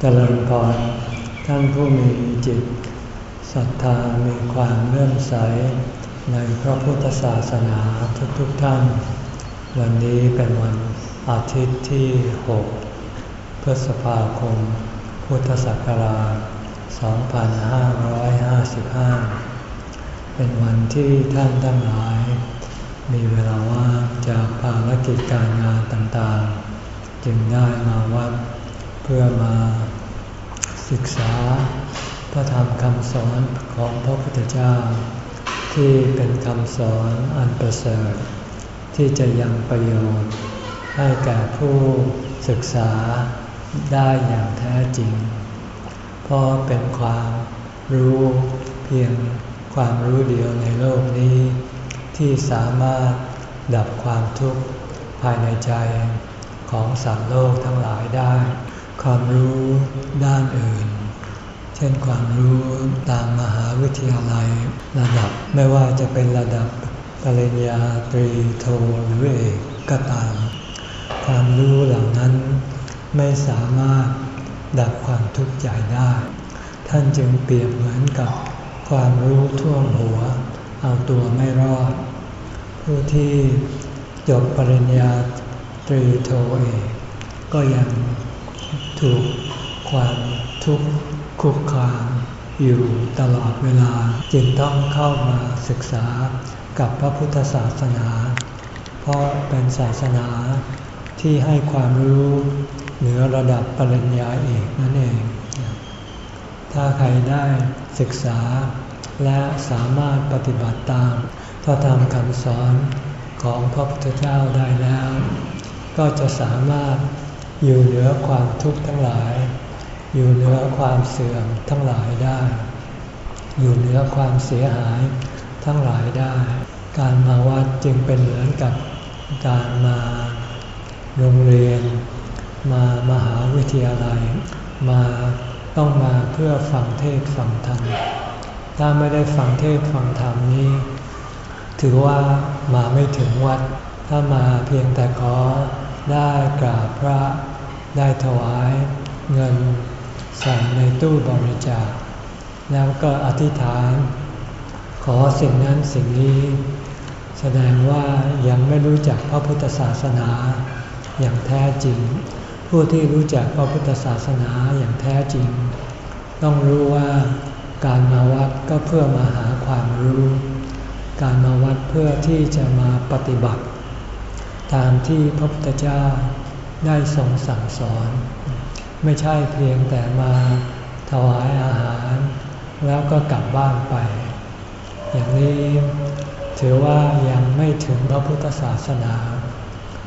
เจริญพรท่านผู้มีจิตศรัทธามีความเลื่อมใสในพระพุทธศาสนาทุกๆทท่าน วันนี้เป็นวันอาทิตย์ที่ 6 พฤษภาคม พุทธศักราช 2555 เป็นวันที่ท่านทั้งหลาย มีเวลาว่างจากภารกิจการงานต่างๆ จึงได้มาวัดเพื่อมา ศึกษา พระธรรมคำสอนของพระพุทธเจ้า ที่เป็นคำสอนอันประเสริฐ ที่จะยังประโยชน์ ให้แก่ผู้ศึกษาได้อย่างแท้จริง เพราะเป็นความรู้เพียงความรู้เดียวในโลกนี้ ที่สามารถดับความทุกข์ภายในใจของสัตว์โลกทั้งหลายได้ ความรู้ด้านอื่น เช่นความรู้ตามมหาวิทยาลัย ระดับไม่ว่าจะเป็นระดับปริญญาตรีโทหรือเอกก็ตาม ความรู้เหล่านั้นไม่สามารถดับความทุกข์ใจได้ ท่านจึงเปรียบเหมือนกับความรู้ท่วมหัว เอาตัวไม่รอด ผู้ที่จบปริญญาตรีโทเอกก็ยัง ถูกความทุกข์คุกคามอยู่ตลอดเวลาจึงต้องเข้ามาศึกษากับพระพุทธศาสนา เพราะเป็นศาสนาที่ให้ความรู้เหนือระดับปริญญาเอกนั่นเอง ถ้าใครได้ศึกษาและสามารถปฏิบัติตามพระธรรมคำสอนของพระพุทธเจ้าได้แล้ว ก็จะสามารถ อยู่เหนือความทุกข์ทั้งหลาย อยู่เหนือความเสื่อมทั้งหลายได้ อยู่เหนือความเสียหายทั้งหลายได้ การมาวัดจึงเป็นเหมือนกับการมาโรงเรียน มามหาวิทยาลัย มาต้องมาเพื่อฟังเทศฟังธรรม ถ้าไม่ได้ฟังเทศฟังธรรมนี้ ถือว่ามาไม่ถึงวัด ถ้ามาเพียงแต่ขอ ได้กราบพระ ได้ถวายเงินใส่ในตู้บริจาค แล้วก็อธิษฐาน ขอสิ่งนั้นสิ่งนี้ แสดงว่ายังไม่รู้จักพระพุทธศาสนาอย่างแท้จริง ผู้ที่รู้จักพระพุทธศาสนาอย่างแท้จริง ต้องรู้ว่าการมาวัดก็เพื่อมาหาความรู้ การมาวัดเพื่อที่จะมาปฏิบัติ ตามที่พระพุทธเจ้าได้ทรงสั่งสอน ไม่ใช่เพียงแต่มาถวายอาหาร แล้วก็กลับบ้านไป อย่างนี้ถือว่ายังไม่ถึงพระพุทธศาสนา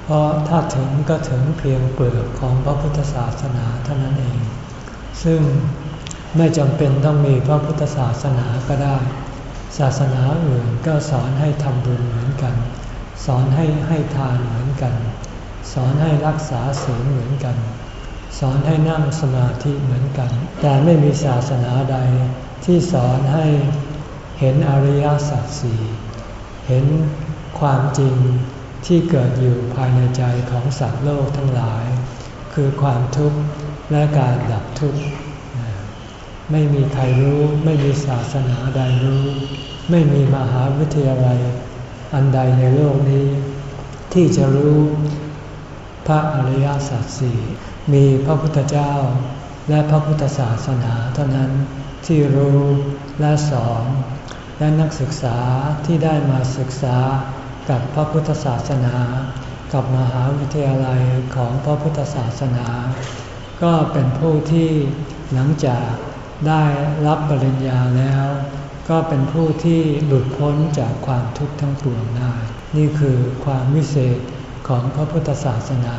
เพราะถ้าถึงก็ถึงเพียงเปลือกของพระพุทธศาสนาเท่านั้นเอง ซึ่งไม่จำเป็นต้องมีพระพุทธศาสนาก็ได้ ศาสนาอื่นก็สอนให้ทำบุญเหมือนกัน สอนให้ให้ทานเหมือนกัน สอนให้รักษาศีลเหมือนกัน สอนให้นั่งสมาธิเหมือนกัน แต่ไม่มีศาสนาใดที่สอนให้เห็นอริยสัจสี่เห็นความจริงที่เกิดอยู่ภายในใจของสัตว์โลกทั้งหลาย คือความทุกข์และการดับทุกข์ไม่มีใครรู้ ไม่มีศาสนาใดรู้ ไม่มีมหาวิทยาลัย อันใดในโลกนี้ ที่จะรู้พระอริยสัจสี่มีพระพุทธเจ้า และพระพุทธศาสนาเท่านั้นที่รู้และสอนและนักศึกษาที่ได้มาศึกษากับพระพุทธศาสนา กับมหาวิทยาลัยของพระพุทธศาสนา ก็เป็นผู้ที่หลังจากได้รับปริญญาแล้ว ก็เป็นผู้ที่หลุดพ้นจากความทุกข์ทั้งปวงได้ นี่คือความวิเศษของพระพุทธศาสนา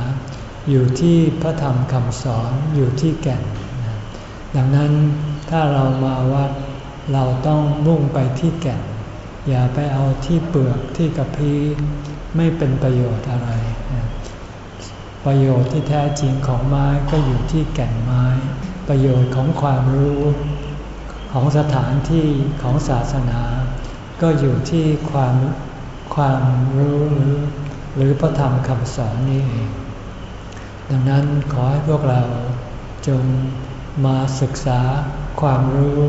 อยู่ที่พระธรรมคำสอนอยู่ที่แก่น ดังนั้นถ้าเรามาวัดเราต้องมุ่งไปที่แก่น อย่าไปเอาที่เปลือกที่กระพี้ไม่เป็นประโยชน์อะไร ประโยชน์ที่แท้จริงของไม้ก็อยู่ที่แก่นไม้ ประโยชน์ของความรู้ ของสถานที่ของศาสนา ก็อยู่ที่ความความรู้หรือหรือพระธรรมคำสอนนี้เอง ดังนั้นขอให้พวกเราจงมาศึกษาความรู้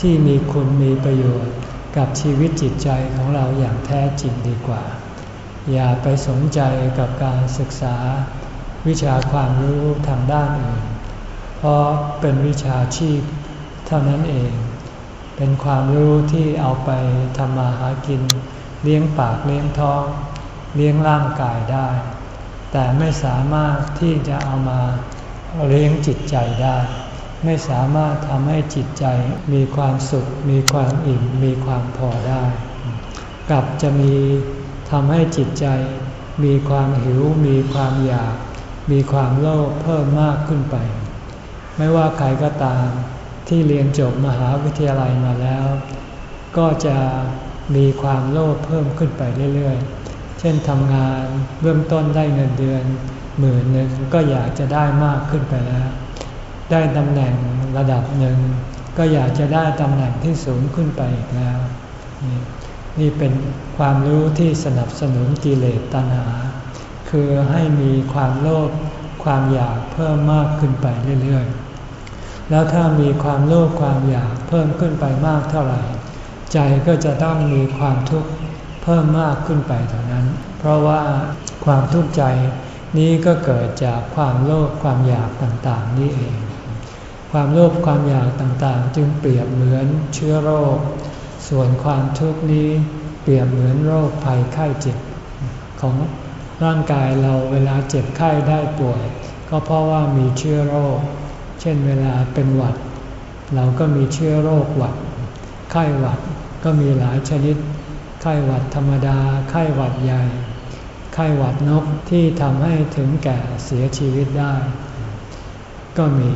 ที่มีคุณมีประโยชน์กับชีวิตจิตใจของเราอย่างแท้จริงดีกว่า อย่าไปสนใจกับการศึกษา วิชาความรู้ทางด้านอื่น เพราะเป็นวิชาชีพ เท่านั้นเอง เป็นความรู้ที่เอาไปทำมาหากิน เลี้ยงปากเลี้ยงท้อง เลี้ยงร่างกายได้ แต่ไม่สามารถที่จะเอามาเลี้ยงจิตใจได้ ไม่สามารถทำให้จิตใจมีความสุข มีความอิ่ม มีความพอได้ กลับจะมีทำให้จิตใจมีความหิว มีความอยาก มีความโลภเพิ่มมากขึ้นไป ไม่ว่าใครก็ตาม ที่เรียนจบมหาวิทยาลัยมาแล้ว ก็จะมีความโลภเพิ่มขึ้นไปเรื่อยๆ เช่นทำงานเบื้องต้นได้เงินเดือนหมื่นหนึ่งก็อยากจะได้มากขึ้นไปแล้ว ได้ตำแหน่งระดับหนึ่งก็อยากจะได้ตำแหน่งที่สูงขึ้นไปอีกแล้ว นี่เป็นความรู้ที่สนับสนุนกิเลสตัณหา คือให้มีความโลภความอยากเพิ่มมากขึ้นไปเรื่อยๆ แล้วถ้ามีความโลภความอยากเพิ่มขึ้นไปมากเท่าไหร่ ใจก็จะต้องมีความทุกข์เพิ่มมากขึ้นไปเท่านั้น เพราะว่าความทุกข์ใจนี้ก็เกิดจากความโลภความอยากต่างๆนี่เอง ความโลภความอยากต่างๆ จึงเปรียบเหมือนเชื้อโรค ส่วนความทุกข์นี้เปรียบเหมือนโรคภัยไข้เจ็บ ของร่างกายเราเวลาเจ็บไข้ได้ป่วย ก็เพราะว่ามีเชื้อโรค เช่นเวลาเป็นหวัด เราก็มีเชื้อโรคหวัด ไข้หวัดก็มีหลายชนิด ไข้หวัดธรรมดา ไข้หวัดใหญ่ ไข้หวัดนกที่ทำให้ถึงแก่เสียชีวิตได้ ก็มี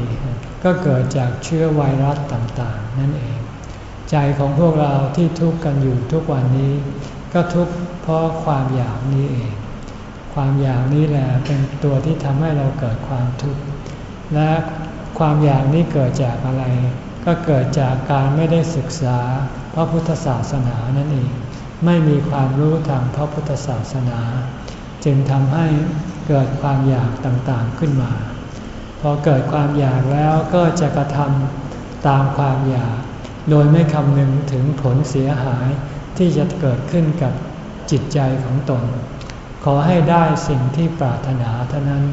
ก็เกิดจากเชื้อไวรัสต่างๆ นั่นเอง ใจของพวกเราที่ทุกข์กันอยู่ทุกวันนี้ ก็ทุกข์เพราะความอยากนี้เอง ความอยากนี้แหละเป็นตัวที่ทำให้เราเกิดความทุกข์และ ความอยากนี้เกิดจากอะไร ก็เกิดจากการไม่ได้ศึกษาพระพุทธศาสนานั่นเอง ไม่มีความรู้ทางพระพุทธศาสนา จึงทำให้เกิดความอยากต่างๆขึ้นมา พอเกิดความอยากแล้วก็จะกระทำตามความอยาก โดยไม่คำนึงถึงผลเสียหายที่จะเกิดขึ้นกับจิตใจของตน ขอให้ได้สิ่งที่ปรารถนาเท่านั้น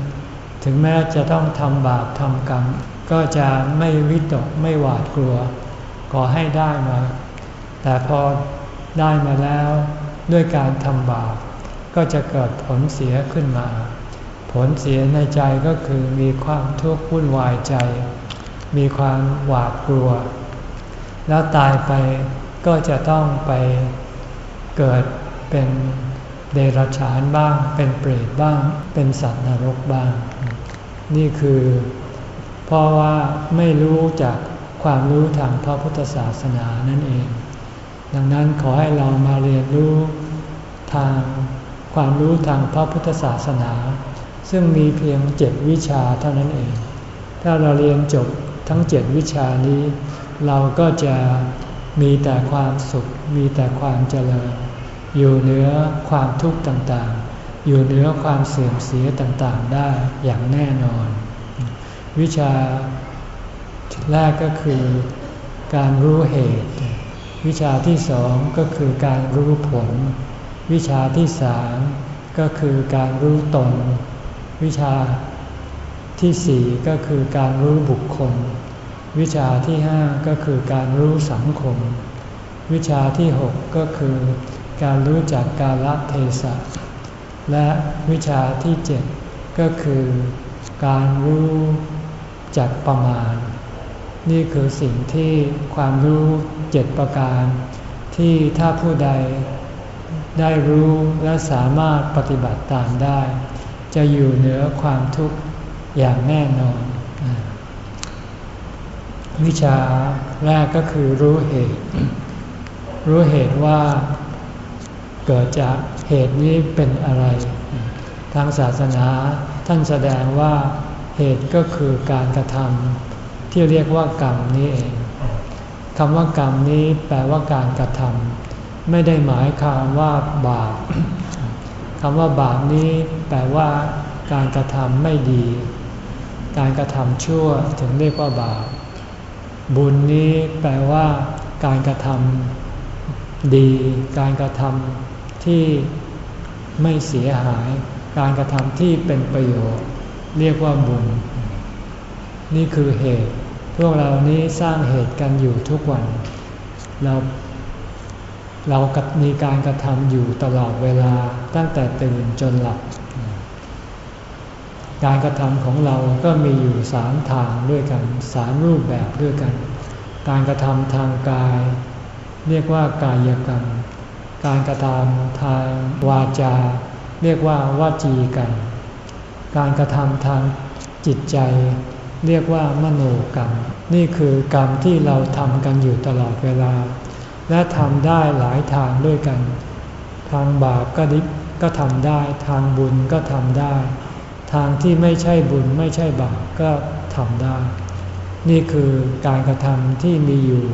ถึงแม้จะต้องทำบาปทำกรรม ก็จะไม่วิตกไม่หวาดกลัว ขอให้ได้มา แต่พอได้มาแล้วด้วยการทำบาปก็จะเกิดผลเสียขึ้นมา ผลเสียในใจก็คือมีความทุกข์วุ่นวายใจ มีความหวาดกลัว แล้วตายไปก็จะต้องไปเกิดเป็นเดรัจฉานบ้าง เป็นเปรตบ้าง เป็นสัตว์นรกบ้าง นี่คือ เพราะว่าไม่รู้จากความรู้ทางพระพุทธศาสนานั่นเอง ดังนั้นขอให้เรามาเรียนรู้ทางความรู้ทางพระพุทธศาสนา ซึ่งมีเพียงเจ็ดวิชาเท่านั้นเอง ถ้าเราเรียนจบทั้งเจ็ดวิชานี้ เราก็จะมีแต่ความสุข มีแต่ความเจริญ อยู่เหนือความทุกข์ต่างๆ อยู่เหนือความเสื่อมเสียต่างๆได้อย่างแน่นอน วิชาแรกก็คือการรู้เหตุ วิชาที่สองก็คือการรู้ผล วิชาที่สามก็คือการรู้ตน วิชาที่สี่ก็คือการรู้บุคคล วิชาที่ห้าก็คือการรู้สังคม วิชาที่หกก็คือการรู้จักกาลเทศะและวิชาที่เจ็ดก็คือการรู้ จักประมาณ นี่คือสิ่งที่ความรู้เจ็ดประการ ที่ถ้าผู้ใดได้รู้และสามารถปฏิบัติตามได้ จะอยู่เหนือความทุกข์อย่างแน่นอน วิชาแรกก็คือรู้เหตุ รู้เหตุว่าเกิดจากเหตุนี้เป็นอะไร ทางศาสนาท่านแสดงว่า เหตุก็คือการกระทำที่เรียกว่ากรรมนี้เองคำว่ากรรมนี้แปลว่าการกระทำไม่ได้หมายความว่าบาปคำว่าบาปนี้แปลว่า การกระทำไม่ดี การกระทำชั่วถึงเรียกว่าบาปบุญนี้แปลว่า การกระทำดี การกระทำที่ไม่เสียหาย การกระทำที่เป็นประโยชน์ เรียกว่าบุญ นี่คือเหตุ พวกเรานี้สร้างเหตุกันอยู่ทุกวัน เราเรามีการกระทำอยู่ตลอดเวลาตั้งแต่ตื่นจนหลับ การกระทำของเราก็มีอยู่สามทางด้วยกันสามรูปแบบด้วยกัน การกระทำทางกาย เรียกว่ากายกรรม การกระทำทางวาจา เรียกว่าวาจีกรรม การกระทำทางจิตใจ เรียกว่ามโนกรรม นี่คือกรรมที่เราทำกันอยู่ตลอดเวลา และทำได้หลายทางด้วยกัน ทางบาปก็ดิก็ทำได้ ทางบุญก็ทำได้ ทางที่ไม่ใช่บุญไม่ใช่บาปก็ทำได้ นี่คือการกระทำที่มีอยู่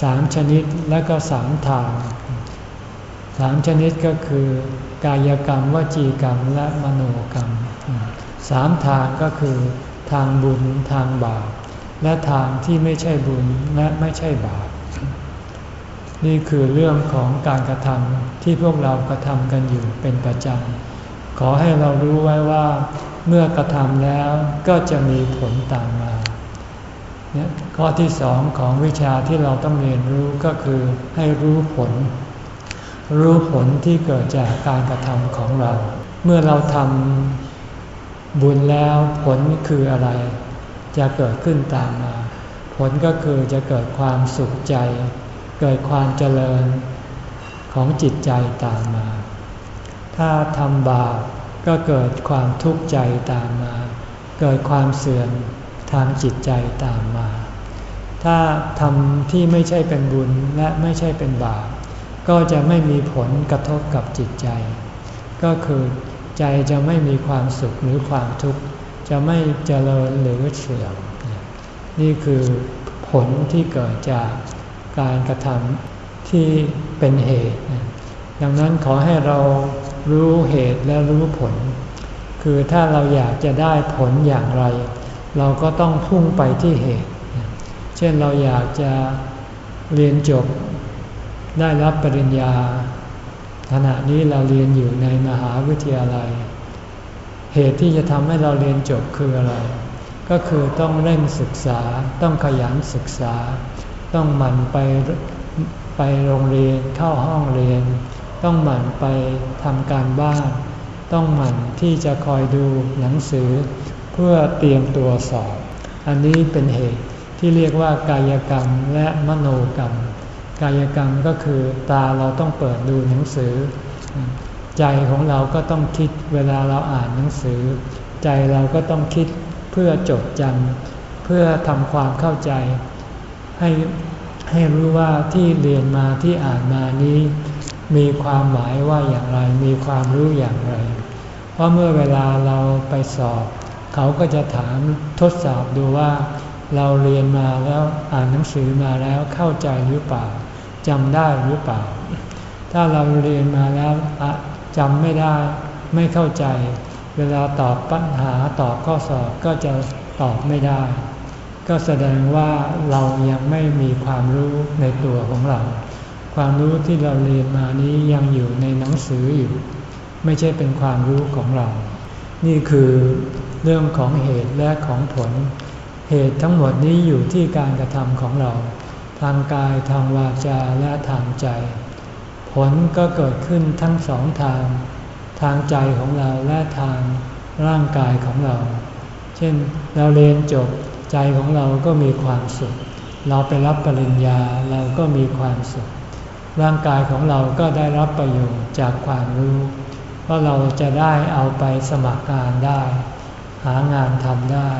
สามชนิดและก็สามทาง สามชนิดก็คือกายกรรมวจีกรรมและมโนกรรมสามทางก็คือทางบุญทางบาปและทางที่ไม่ใช่บุญและไม่ใช่บาปนี่คือเรื่องของการกระทำที่พวกเรากระทำกันอยู่เป็นประจำขอให้เรารู้ไว้ว่าเมื่อกระทำแล้วก็จะมีผลตามมาเนี่ยข้อที่สองของวิชาที่เราต้องเรียนรู้ก็คือให้รู้ผล รู้ผลที่เกิดจากการกระทำของเรา เมื่อเราทำบุญแล้วผลคืออะไร จะเกิดขึ้นตามมา ผลก็คือจะเกิดความสุขใจ เกิดความเจริญของจิตใจตามมา ถ้าทำบาปก็เกิดความทุกข์ใจตามมา เกิดความเสื่อมทางจิตใจตามมา ถ้าทำที่ไม่ใช่เป็นบุญและไม่ใช่เป็นบาป ก็จะไม่มีผลกระทบกับจิตใจ ก็คือใจจะไม่มีความสุขหรือความทุกข์ จะไม่เจริญหรือเสื่อมนี่คือผลที่เกิดจากการกระทำที่เป็นเหตุ ดังนั้นขอให้เรารู้เหตุและรู้ผล คือถ้าเราอยากจะได้ผลอย่างไร เราก็ต้องพุ่งไปที่เหตุ เช่นเราอยากจะเรียนจบ ได้รับปริญญา ขณะนี้เราเรียนอยู่ในมหาวิทยาลัย เหตุที่จะทำให้เราเรียนจบคืออะไร ก็คือต้องเร่งศึกษา ต้องขยันศึกษา ต้องหมั่นไปไปโรงเรียนเข้าห้องเรียน ต้องหมั่นไปทำการบ้าน ต้องหมั่นที่จะคอยดูหนังสือ เพื่อเตรียมตัวสอบ อันนี้เป็นเหตุที่เรียกว่ากายกรรมและมโนกรรม กายกรรมก็คือตาเราต้องเปิดดูหนังสือ ใจของเราก็ต้องคิดเวลาเราอ่านหนังสือ ใจเราก็ต้องคิดเพื่อจดจำเพื่อทำความเข้าใจ ให้ให้รู้ว่าที่เรียนมาที่อ่านมานี้ มีความหมายว่าอย่างไร มีความรู้อย่างไร เพราะเมื่อเวลาเราไปสอบ เขาก็จะถามทดสอบดูว่า เราเรียนมาแล้วอ่านหนังสือมาแล้วเข้าใจหรือเปล่า จำได้หรือเปล่า ถ้าเราเรียนมาแล้วจำไม่ได้ไม่เข้าใจ เวลาตอบปัญหาตอบข้อสอบก็จะตอบไม่ได้ ก็แสดงว่าเรายังไม่มีความรู้ในตัวของเรา ความรู้ที่เราเรียนมานี้ยังอยู่ในหนังสืออยู่ ไม่ใช่เป็นความรู้ของเรา นี่คือเรื่องของเหตุและของผล เหตุทั้งหมดนี้อยู่ที่การกระทำของเรา ทางกายทางวาจาและทางใจ ผลก็เกิดขึ้นทั้งสองทาง ทางใจของเราและทางร่างกายของเรา เช่นเราเรียนจบใจของเราก็มีความสุข เราไปรับปริญญาเราก็มีความสุข ร่างกายของเราก็ได้รับประโยชน์จากความรู้เพราะเราจะได้เอาไปสมัครงานได้ หางานทำได้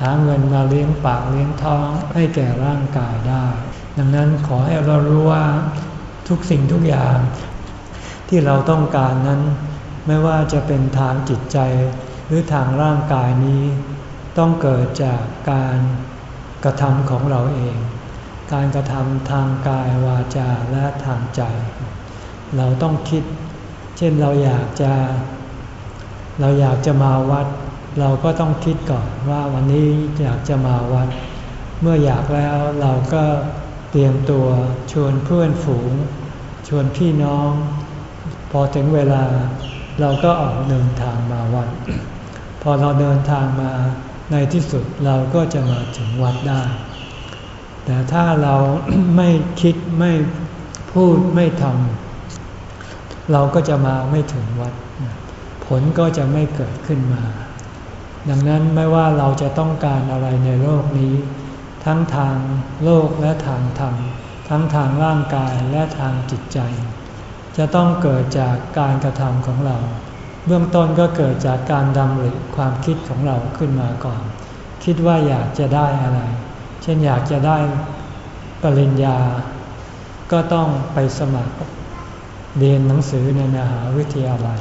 หาเงินมาเลี้ยงปากเลี้ยงท้องให้แก่ร่างกายได้ ดังนั้นขอให้เรารู้ว่าทุกสิ่งทุกอย่าง ที่เราต้องการนั้น ไม่ว่าจะเป็นทางจิตใจหรือทางร่างกายนี้ ต้องเกิดจากการกระทำของเราเอง การกระทำทางกายวาจาและทางใจ เราต้องคิด เช่นเราอยากจะ เราอยากจะมาวัด เราก็ต้องคิดก่อนว่าวันนี้อยากจะมาวัด เมื่ออยากแล้วเราก็เตรียมตัวชวนเพื่อนฝูง ชวนพี่น้อง พอถึงเวลาเราก็ออกเดินทางมาวัด พอเราเดินทางมาในที่สุดเราก็จะมาถึงวัดได้ แต่ถ้าเราไม่คิดไม่พูดไม่ทำเราก็จะมาไม่ถึงวัด ผลก็จะไม่เกิดขึ้นมา ดังนั้นไม่ว่าเราจะต้องการอะไรในโลกนี้ ทั้งทางโลกและทางธรรม ทั้งทางร่างกายและทางจิตใจ จะต้องเกิดจากการกระทำของเรา เบื้องต้นก็เกิดจากการดำริความคิดของเราขึ้นมาก่อน คิดว่าอยากจะได้อะไร เช่นอยากจะได้ปริญญา ก็ต้องไปสมัครเรียนหนังสือในมหาวิทยาลัย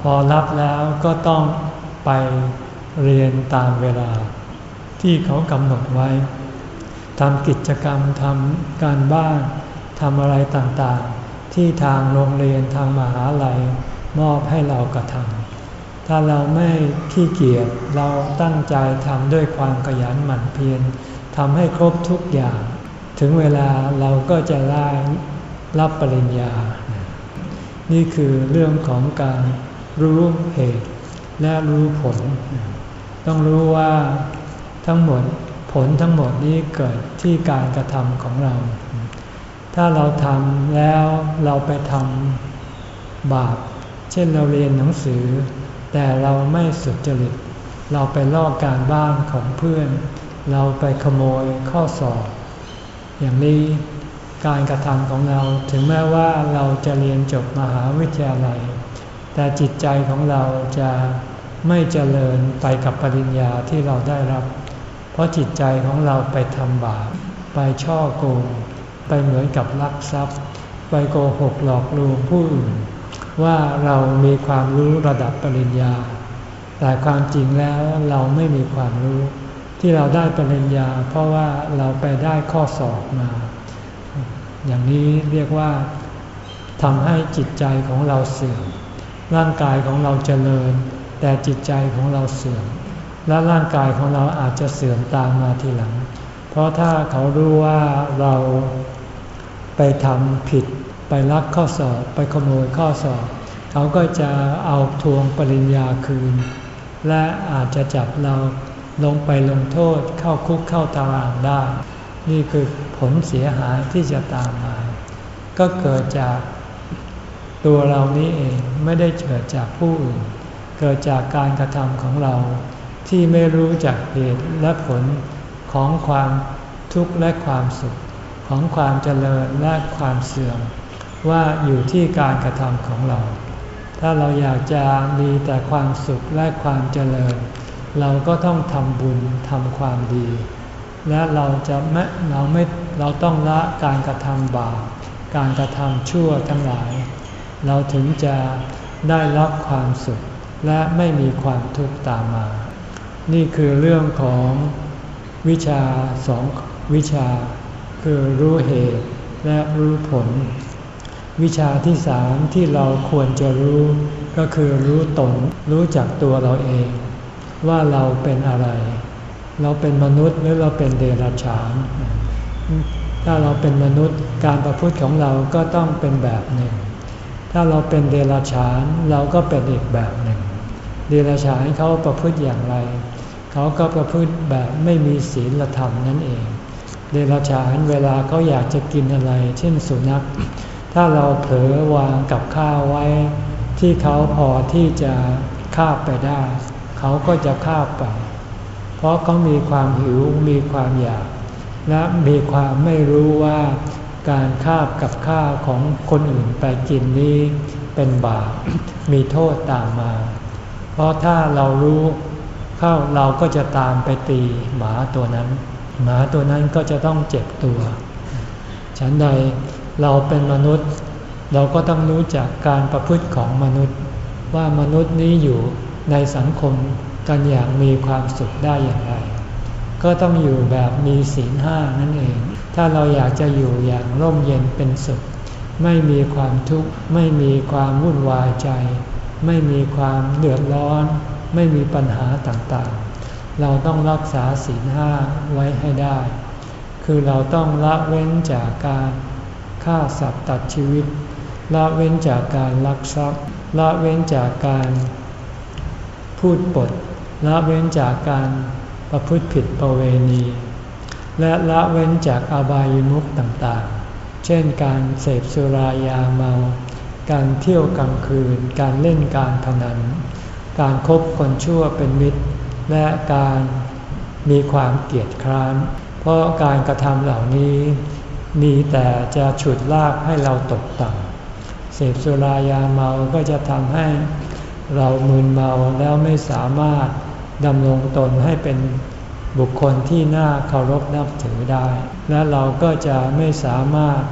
พอรับแล้วก็ต้อง ไปเรียนตามเวลา ที่เขากำหนดไว้ทำกิจกรรมทำการบ้านทำอะไรต่างๆ ที่ทางโรงเรียนทางมหาลัยมอบให้เรากระทำถ้าเราไม่ขี้เกียจเราตั้งใจทำด้วยความขยันหมั่นเพียรทำให้ครบทุกอย่าง ถึงเวลาเราก็จะได้รับปริญญา นี่คือเรื่องของการรู้เหตุ และรู้ผล ต้องรู้ว่าทั้งหมดผลทั้งหมดนี้เกิดที่การกระทำของเรา ถ้าเราทำแล้วเราไปทำบาป เช่นเราเรียนหนังสือ แต่เราไม่สุจริต เราไปลอกการบ้านของเพื่อน เราไปขโมยข้อสอบ อย่างนี้การกระทำของเราถึงแม้ว่าเราจะเรียนจบมหาวิทยาลัย แต่จิตใจของเราจะ ไม่เจริญไปกับปริญญาที่เราได้รับ เพราะจิตใจของเราไปทำบาปไปช่อโกง ไปเหมือนกับลักทรัพย์ ไปโกหกหลอกลวงผู้อื่น ว่าเรามีความรู้ระดับปริญญา แต่ความจริงแล้วเราไม่มีความรู้ ที่เราได้ปริญญา เพราะว่าเราไปได้ข้อสอบมา อย่างนี้เรียกว่าทำให้จิตใจของเราเสื่อมร่างกายของเราเจริญ แต่จิตใจของเราเสื่อม และร่างกายของเราอาจจะเสื่อมตามมาทีหลัง เพราะถ้าเขารู้ว่าเราไปทำผิด ไปลักข้อสอบ ไปขโมยข้อสอบ เขาก็จะเอาทวงปริญญาคืน และอาจจะจับเราลงไปลงโทษเข้าคุกเข้าตารางได้ นี่คือผลเสียหายที่จะตามมา ก็เกิดจากตัวเรานี้เองไม่ได้เกิดจากผู้อื่น เกิดจากการกระทำของเรา ที่ไม่รู้จักเหตุและผลของความทุกข์และความสุข ของความเจริญและความเสื่อม ว่าอยู่ที่การกระทำของเรา ถ้าเราอยากจะมีแต่ความสุขและความเจริญ เราก็ต้องทำบุญทำความดี และเราจะไม่เราไม่เราต้องละการกระทำบาปการกระทำชั่วทั้งหลาย เราถึงจะได้รับความสุข และไม่มีความทุกข์ตามมา นี่คือเรื่องของวิชาสองวิชา คือรู้เหตุและรู้ผล วิชาที่สามที่เราควรจะรู้ ก็คือรู้ตนรู้จักตัวเราเอง ว่าเราเป็นอะไร เราเป็นมนุษย์หรือเราเป็นเดรัจฉาน ถ้าเราเป็นมนุษย์การประพฤติของเราก็ต้องเป็นแบบหนึ่ง ถ้าเราเป็นเดรัจฉานเราก็เป็นอีกแบบหนึ่ง เดรัจฉานเขาประพฤติอย่างไร เขาก็ประพฤติแบบไม่มีศีลธรรมนั่นเอง เดรัจฉานเวลาเขาอยากจะกินอะไร เช่นสุนัข ถ้าเราเผลอวางกับข้าวไว้ ที่เขาพอที่จะคาบไปได้ เขาก็จะคาบไป เพราะเขามีความหิวมีความอยาก และมีความไม่รู้ว่าการคาบกับข้าวของคนอื่นไปกินนี้เป็นบาปมีโทษตามมา ราะถ้าเรารู้เข้าเราก็จะตามไปตีหมาตัวนั้น หมาตัวนั้นก็จะต้องเจ็บตัว ฉันใดเราเป็นมนุษย์ เราก็ต้องรู้จักการประพฤติของมนุษย์ ว่ามนุษย์นี้อยู่ในสังคมกันอย่างมีความสุขได้อย่างไร ก็ต้องอยู่แบบมีศีลห้านั่นเอง ถ้าเราอยากจะอยู่อย่างร่มเย็นเป็นสุข ไม่มีความทุกข์ไม่มีความวุ่นวายใจ ไม่มีความเดือดร้อน ไม่มีปัญหาต่างๆ เราต้องรักษาศีลห้าไว้ให้ได้ คือเราต้องละเว้นจากการฆ่าสัตว์ตัดชีวิต ละเว้นจากการลักทรัพย์ ละเว้นจากการพูดปด ละเว้นจากการประพฤติผิดประเวณี และละเว้นจากอบายมุขต่างๆ เช่นการเสพสุรายาเมา การเที่ยวกลางคืน การเล่นการพนัน การครบคนชั่วเป็นมิตร และการมีความเกียดคร้าน เพราะการกระทำเหล่านี้ มีแต่จะฉุดลากให้เราตกต่ำเสพสุรายาเมาก็จะทำให้เรามึนเมาแล้วไม่สามารถดำรงตนให้เป็นบุคคลที่น่าเคารพนับถือได้ และเราก็จะไม่สามารถ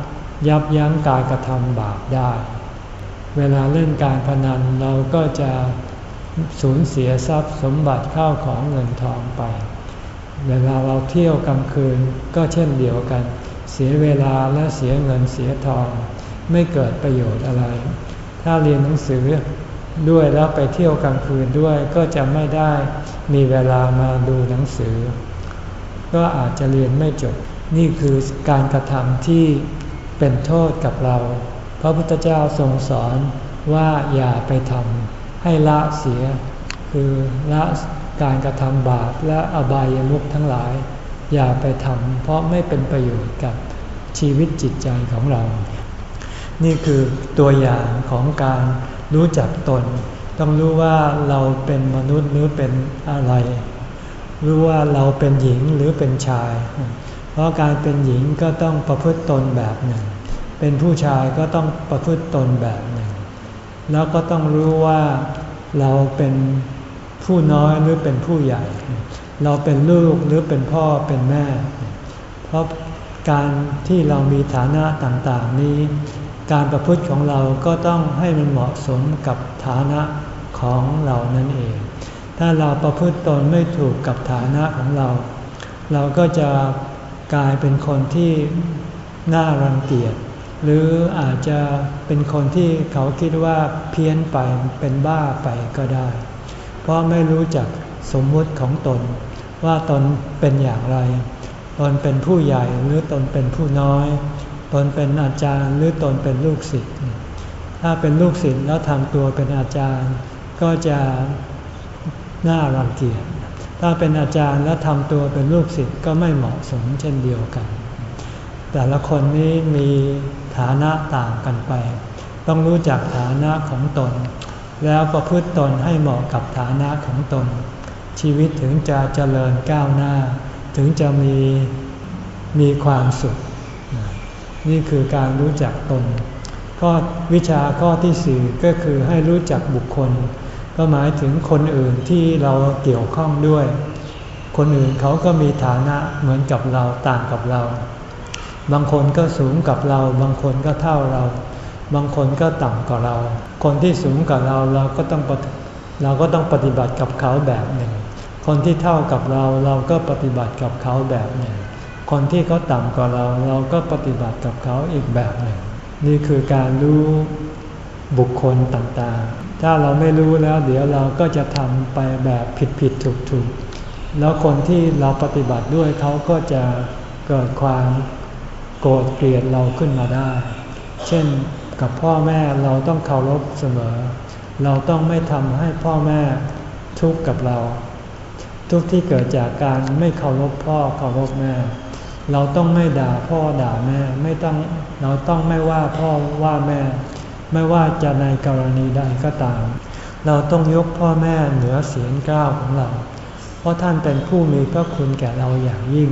ยับยั้งการกระทำบาปได้ เวลาเล่นการพนันเราก็จะสูญเสียทรัพย์สมบัติเข้าของเงินทองไป เวลาเราเที่ยวกลางคืนก็เช่นเดียวกัน เสียเวลาและเสียเงินเสียทอง ไม่เกิดประโยชน์อะไร ถ้าเรียนหนังสือด้วยแล้วไปเที่ยวกลางคืนด้วยก็จะไม่ได้มีเวลามาดูหนังสือ ก็อาจจะเรียนไม่จบนี่คือการกระทำที่เป็นโทษกับเรา ระพุทธเจ้าทรงสอนว่าอย่าไปทำให้ละเสีย คือละการกระทำบาปและอบายมุขทั้งหลาย อย่าไปทำเพราะไม่เป็นประโยชน์กับชีวิตจิตใจของเรา นี่คือตัวอย่างของการรู้จักตน ต้องรู้ว่าเราเป็นมนุษย์หรือเป็นอะไร รู้ว่าเราเป็นหญิงหรือเป็นชาย เพราะการเป็นหญิงก็ต้องประพฤติตนแบบหนึ่ง เป็นผู้ชายก็ต้องประพฤติตนแบบหนึ่ง แล้วก็ต้องรู้ว่าเราเป็นผู้น้อยหรือเป็นผู้ใหญ่ เราเป็นลูกหรือเป็นพ่อเป็นแม่ เพราะการที่เรามีฐานะต่างๆนี้ การประพฤติของเราก็ต้องให้มันเหมาะสมกับฐานะของเรานั่นเอง ถ้าเราประพฤติตนไม่ถูกกับฐานะของเรา เราก็จะกลายเป็นคนที่น่ารังเกียจ หรืออาจจะเป็นคนที่เขาคิดว่าเพี้ยนไปเป็นบ้าไปก็ได้ เพราะไม่รู้จักสมมุติของตน ว่าตนเป็นอย่างไร ตนเป็นผู้ใหญ่หรือตนเป็นผู้น้อย ตนเป็นอาจารย์หรือตนเป็นลูกศิษย์ถ้าเป็นลูกศิษย์แล้วทำตัวเป็นอาจารย์ ก็จะน่ารังเกียจถ้าเป็นอาจารย์แล้วทำตัวเป็นลูกศิษย์ก็ไม่เหมาะสมเช่นเดียวกัน แต่ละคนนี้มี ฐานะต่างกันไป ต้องรู้จักฐานะของตน แล้วประพฤติตนให้เหมาะกับฐานะของตน ชีวิตถึงจะเจริญก้าวหน้า ถึงจะมีมีความสุข นี่คือการรู้จักตน ข้อวิชาข้อที่สี่ก็คือให้รู้จักบุคคล ก็หมายถึงคนอื่นที่เราเกี่ยวข้องด้วย คนอื่นเขาก็มีฐานะเหมือนกับเราต่างกับเรา บางคนก็สูงกับเรา บางคนก็เท่าเรา บางคนก็ต่ำกว่าเรา คนที่สูงกับเราเราก็ต้องเราก็ต้องปฏิบัติกับเขาแบบหนึ่ง คนที่เท่ากับเราเราก็ปฏิบัติกับเขาแบบหนึ่ง คนที่เขาต่ำกว่าเราเราก็ปฏิบัติกับเขาอีกแบบหนึ่ง นี่คือการรู้บุคคลต่างๆ ถ้าเราไม่รู้แล้ว เดี๋ยวเราก็จะทำไปแบบผิดๆถูกๆแล้วคนที่เราปฏิบัติด้วยเขาก็จะเกิดความ กรธเกลียดเราขึ้นมาได้ เช่นกับพ่อแม่เราต้องเคารพเสมอ เราต้องไม่ทำให้พ่อแม่ทุกข์กับเรา ทุกที่เกิดจากการไม่เคารพพ่อเคารพแม่ เราต้องไม่ด่าพ่อด่าแม่ไม่ต้องเราต้องไม่ว่าพ่อว่าแม่ ไม่ว่าจะในกรณีใดก็ตาม เราต้องยกพ่อแม่เหนือเสียงก้าวของเรา เพราะท่านเป็นผู้มีพระคุณแก่เราอย่างยิ่ง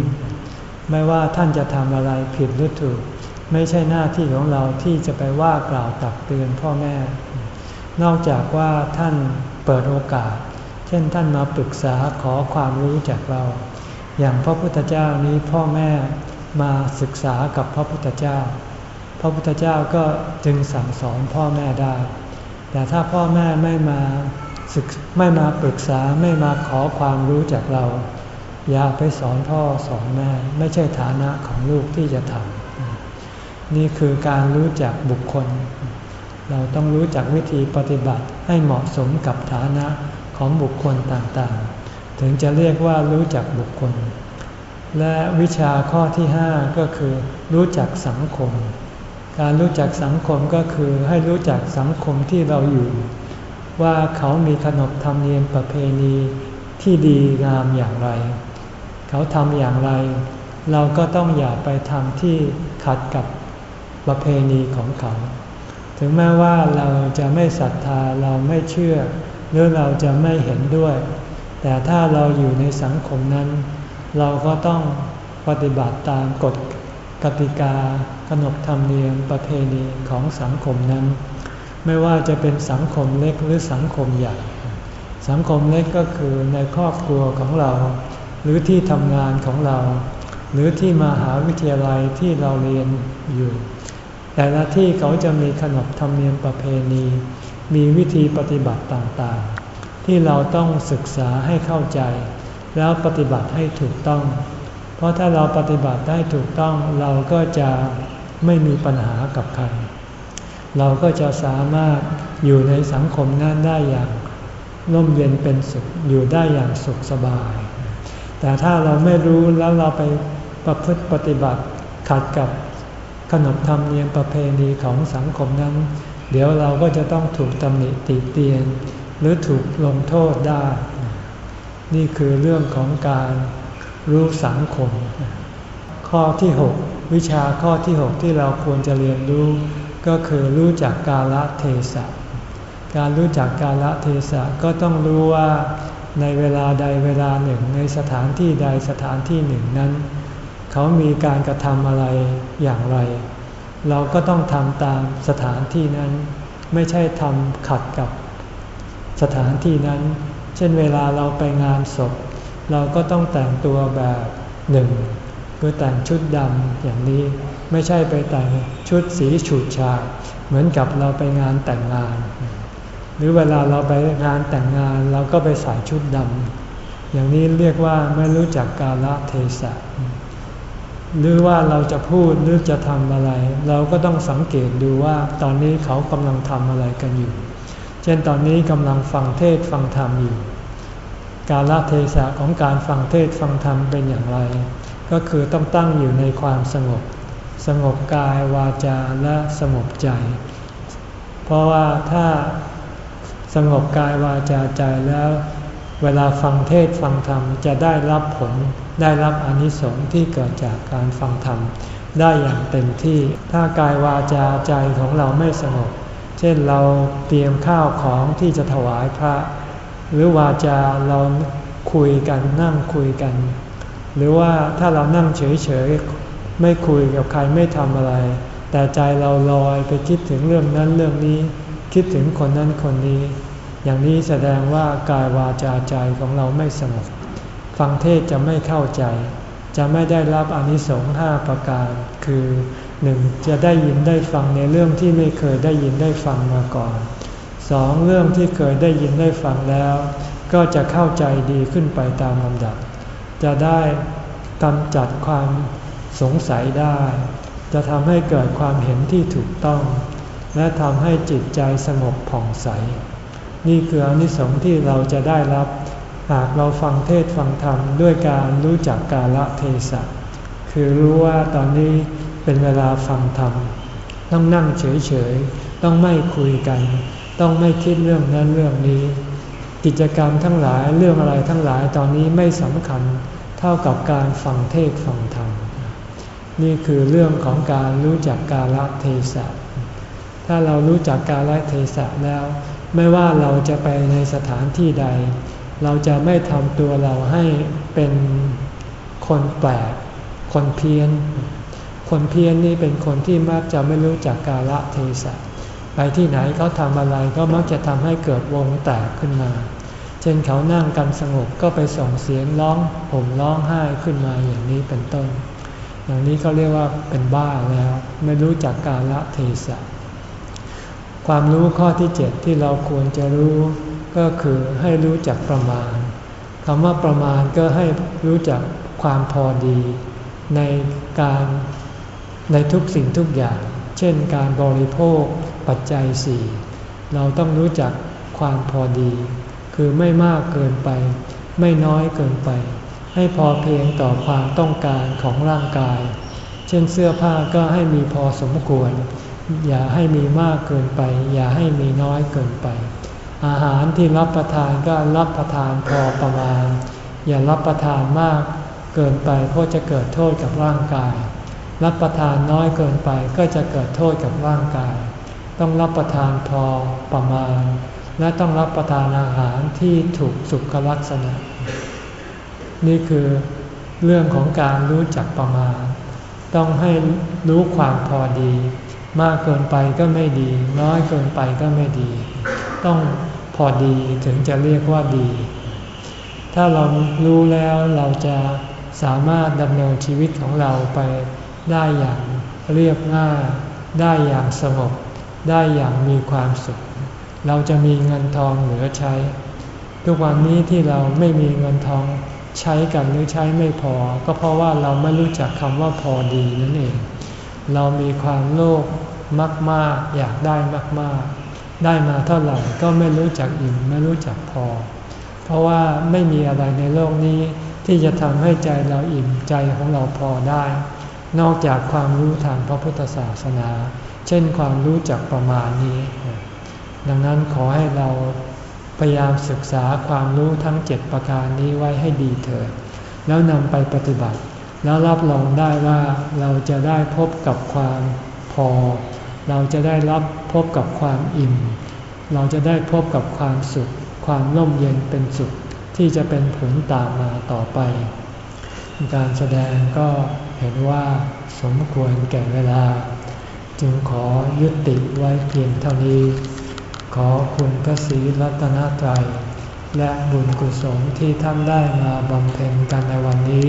ไม่ว่าท่านจะทำอะไรผิดหรือถูก ไม่ใช่หน้าที่ของเราที่จะไปว่ากล่าวตักเตือนพ่อแม่ นอกจากว่าท่านเปิดโอกาส เช่นท่านมาปรึกษาขอความรู้จากเรา อย่างพระพุทธเจ้านี้พ่อแม่มาศึกษากับพระพุทธเจ้า พระพุทธเจ้าก็จึงสั่งสอนพ่อแม่ได้ แต่ถ้าพ่อแม่ไม่มาศึกไม่มาปรึกษาไม่มาขอความรู้จากเรา อย่าไปสอนพ่อสอนแม่ไม่ใช่ฐานะของลูกที่จะทำนี่คือการรู้จักบุคคล เราต้องรู้จักวิธีปฏิบัติให้เหมาะสมกับฐานะของบุคคลต่างๆ ถึงจะเรียกว่ารู้จักบุคคล และวิชาข้อที่ห้าก็คือ รู้จักสังคม การรู้จักสังคมก็คือให้รู้จักสังคมที่เราอยู่ ว่าเขามีขนบธรรมเนียมประเพณีที่ดีงามอย่างไร เขาทำอย่างไร เราก็ต้องอย่าไปทำที่ขัดกับประเพณีของเขา ถึงแม้ว่าเราจะไม่ศรัทธาเราไม่เชื่อ หรือเราจะไม่เห็นด้วย แต่ถ้าเราอยู่ในสังคมนั้น เราก็ต้องปฏิบัติตามกฎกติกาขนบธรรมเนียมประเพณีของสังคมนั้น ไม่ว่าจะเป็นสังคมเล็กหรือสังคมใหญ่ สังคมเล็กก็คือในครอบครัวของเรา หรือที่ทำงานของเรา หรือที่มหาวิทยาลัยที่เราเรียนอยู่ แต่ละที่เขาจะมีขนบธรรมเนียมประเพณี มีวิธีปฏิบัติต่างๆ ที่เราต้องศึกษาให้เข้าใจ แล้วปฏิบัติให้ถูกต้อง เพราะถ้าเราปฏิบัติได้ถูกต้องเราก็จะไม่มีปัญหากับใครเราก็จะสามารถอยู่ในสังคมนั้นได้อย่างร่มเย็นเป็นสุขอยู่ได้อย่างสุขสบาย แต่ถ้าเราไม่รู้แล้วเราไปประพฤติปฏิบัติขัดกับขนบธรรมเนียมประเพณีของสังคมนั้น เดี๋ยวเราก็จะต้องถูกตำหนิติเตียน หรือถูกลงโทษได้ นี่คือเรื่องของการรู้สังคม ข้อที่ 6 วิชาข้อที่ 6 ที่เราควรจะเรียนรู้ก็คือรู้จักกาลเทศะ การรู้จักกาลเทศะก็ต้องรู้ว่า ในเวลาใดเวลาหนึ่งในสถานที่ใดสถานที่หนึ่งนั้น เขามีการกระทำอะไรอย่างไร เราก็ต้องทำตามสถานที่นั้น ไม่ใช่ทำขัดกับสถานที่นั้น เช่นเวลาเราไปงานศพ เราก็ต้องแต่งตัวแบบหนึ่งคือแต่งชุดดำอย่างนี้ไม่ใช่ไปแต่งชุดสีฉูดฉาดเหมือนกับเราไปงานแต่งงาน หรือเวลาเราไปงานแต่งงานเราก็ไปใส่ชุดดำอย่างนี้เรียกว่าไม่รู้จักกาลเทศะหรือว่าเราจะพูดหรือจะทำอะไร เราก็ต้องสังเกตดูว่าตอนนี้เขากำลังทำอะไรกันอยู่ เช่นตอนนี้กำลังฟังเทศฟังธรรมอยู่ กาลเทศะของการฟังเทศฟังธรรมเป็นอย่างไร ก็คือต้องตั้งอยู่ในความสงบ สงบกายวาจาและสงบใจ เพราะว่าถ้า สงบกายวาจาใจแล้ว เวลาฟังเทศฟังธรรมจะได้รับผล ได้รับอนิสงส์ที่เกิดจากการฟังธรรม ได้อย่างเต็มที่ ถ้ากายวาจาใจของเราไม่สงบ เช่นเราเตรียมข้าวของที่จะถวายพระ หรือวาจาเราคุยกันนั่งคุยกัน หรือว่าถ้าเรานั่งเฉยๆไม่คุยกับใครไม่ทำอะไร แต่ใจเราลอยไปคิดถึงเรื่องนั้นเรื่องนี้ คิดถึงคนนั้นคนนี้ อย่างนี้แสดงว่ากายวาจาใจของเราไม่สงบ ฟังเทศจะไม่เข้าใจ จะไม่ได้รับอนิสงส์ห้าประการ คือหนึ่งจะได้ยินได้ฟังในเรื่องที่ไม่เคยได้ยินได้ฟังมาก่อนสองเรื่องที่เคยได้ยินได้ฟังแล้ว ก็จะเข้าใจดีขึ้นไปตามลำดับ จะได้กำจัดความสงสัยได้ จะทำให้เกิดความเห็นที่ถูกต้อง และทำให้จิตใจสงบผ่องใส นี่คืออนิสงส์ที่เราจะได้รับ หากเราฟังเทศฟังธรรมด้วยการรู้จักกาลเทศะคือรู้ว่าตอนนี้เป็นเวลาฟังธรรม ต้องนั่งเฉยๆ ต้องไม่คุยกัน ต้องไม่คิดเรื่องนั้นเรื่องนี้ กิจกรรมทั้งหลายเรื่องอะไรทั้งหลายตอนนี้ไม่สำคัญเท่ากับการฟังเทศฟังธรรม นี่คือเรื่องของการรู้จักกาลเทศะถ้าเรารู้จักกาลเทศะแล้ว ไม่ว่าเราจะไปในสถานที่ใด เราจะไม่ทำตัวเราให้เป็นคนแปลก คนเพี้ยน คนเพี้ยนนี่เป็นคนที่มักจะไม่รู้จักกาละเทศะไปที่ไหนเขาทำอะไรก็มักจะทำให้เกิดวงแตกขึ้นมา เช่นเขานั่งกันสงบก็ไปส่งเสียงร้องผมร้องไห้ขึ้นมาอย่างนี้เป็นต้น อย่างนี้เขาเรียกว่าเป็นบ้าแล้ว ไม่รู้จักกาละเทศะ ความรู้ข้อที่เจ็ดที่เราควรจะรู้ ก็คือให้รู้จักประมาณคำว่าประมาณก็ให้รู้จักความพอดี ในการในทุกสิ่งทุกอย่าง เช่นการบริโภคปัจจัยสี่เราต้องรู้จักความพอดีคคือไม่มากเกินไป ไม่น้อยเกินไป ให้พอเพียงต่อความต้องการของร่างกาย เช่นเสื้อผ้าก็ให้มีพอสมควร อย่าให้มีมากเกินไป อย่าให้มีน้อยเกินไป อาหารที่รับประทานก็รับประทานพอประมาณ อย่ารับประทานมากเกินไปเพราะจะเกิดโทษกับร่างกาย รับประทานน้อยเกินไปก็จะเกิดโทษกับร่างกาย ต้องรับประทานพอประมาณ และต้องรับประทานอาหารที่ถูกสุขลักษณะ นี่คือเรื่องของการรู้จักประมาณ ต้องให้รู้ความพอดี มากเกินไปก็ไม่ดี น้อยเกินไปก็ไม่ดี ต้องพอดีถึงจะเรียกว่าดี ถ้าเรารู้แล้วเราจะสามารถดำเนินชีวิตของเราไปได้อย่างเรียบง่ายได้อย่างสงบได้อย่างมีความสุข เราจะมีเงินทองเหลือใช้ ทุกวันนี้ที่เราไม่มีเงินทองใช้กันหรือใช้ไม่พอ ก็เพราะว่าเราไม่รู้จักคำว่าพอดีนั่นเอง เรามีความโลภมากๆ อยากได้มากๆ ได้มาเท่าไหร่ก็ไม่รู้จักอิ่มไม่รู้จักพอ เพราะว่าไม่มีอะไรในโลกนี้ที่จะทำให้ใจเราอิ่มใจของเราพอได้ นอกจากความรู้ทางพระพุทธศาสนา เช่นความรู้จักประมาณนี้ ดังนั้นขอให้เราพยายามศึกษาความรู้ทั้งเจ็ดประการนี้ไว้ให้ดีเถิดแล้วนำไปปฏิบัติ แล้วรับรองได้ว่าเราจะได้พบกับความพอ เราจะได้รับพบกับความอิ่ม เราจะได้พบกับความสุข ความร่มเย็นเป็นสุขที่จะเป็นผลตามมาต่อไป การแสดงก็เห็นว่าสมควรแก่เวลา จึงขอยุติไว้เพียงเท่านี้ ขอคุณพระศรีรัตนตรัยและบุญกุศลที่ท่านได้มาบำเพ็ญกันในวันนี้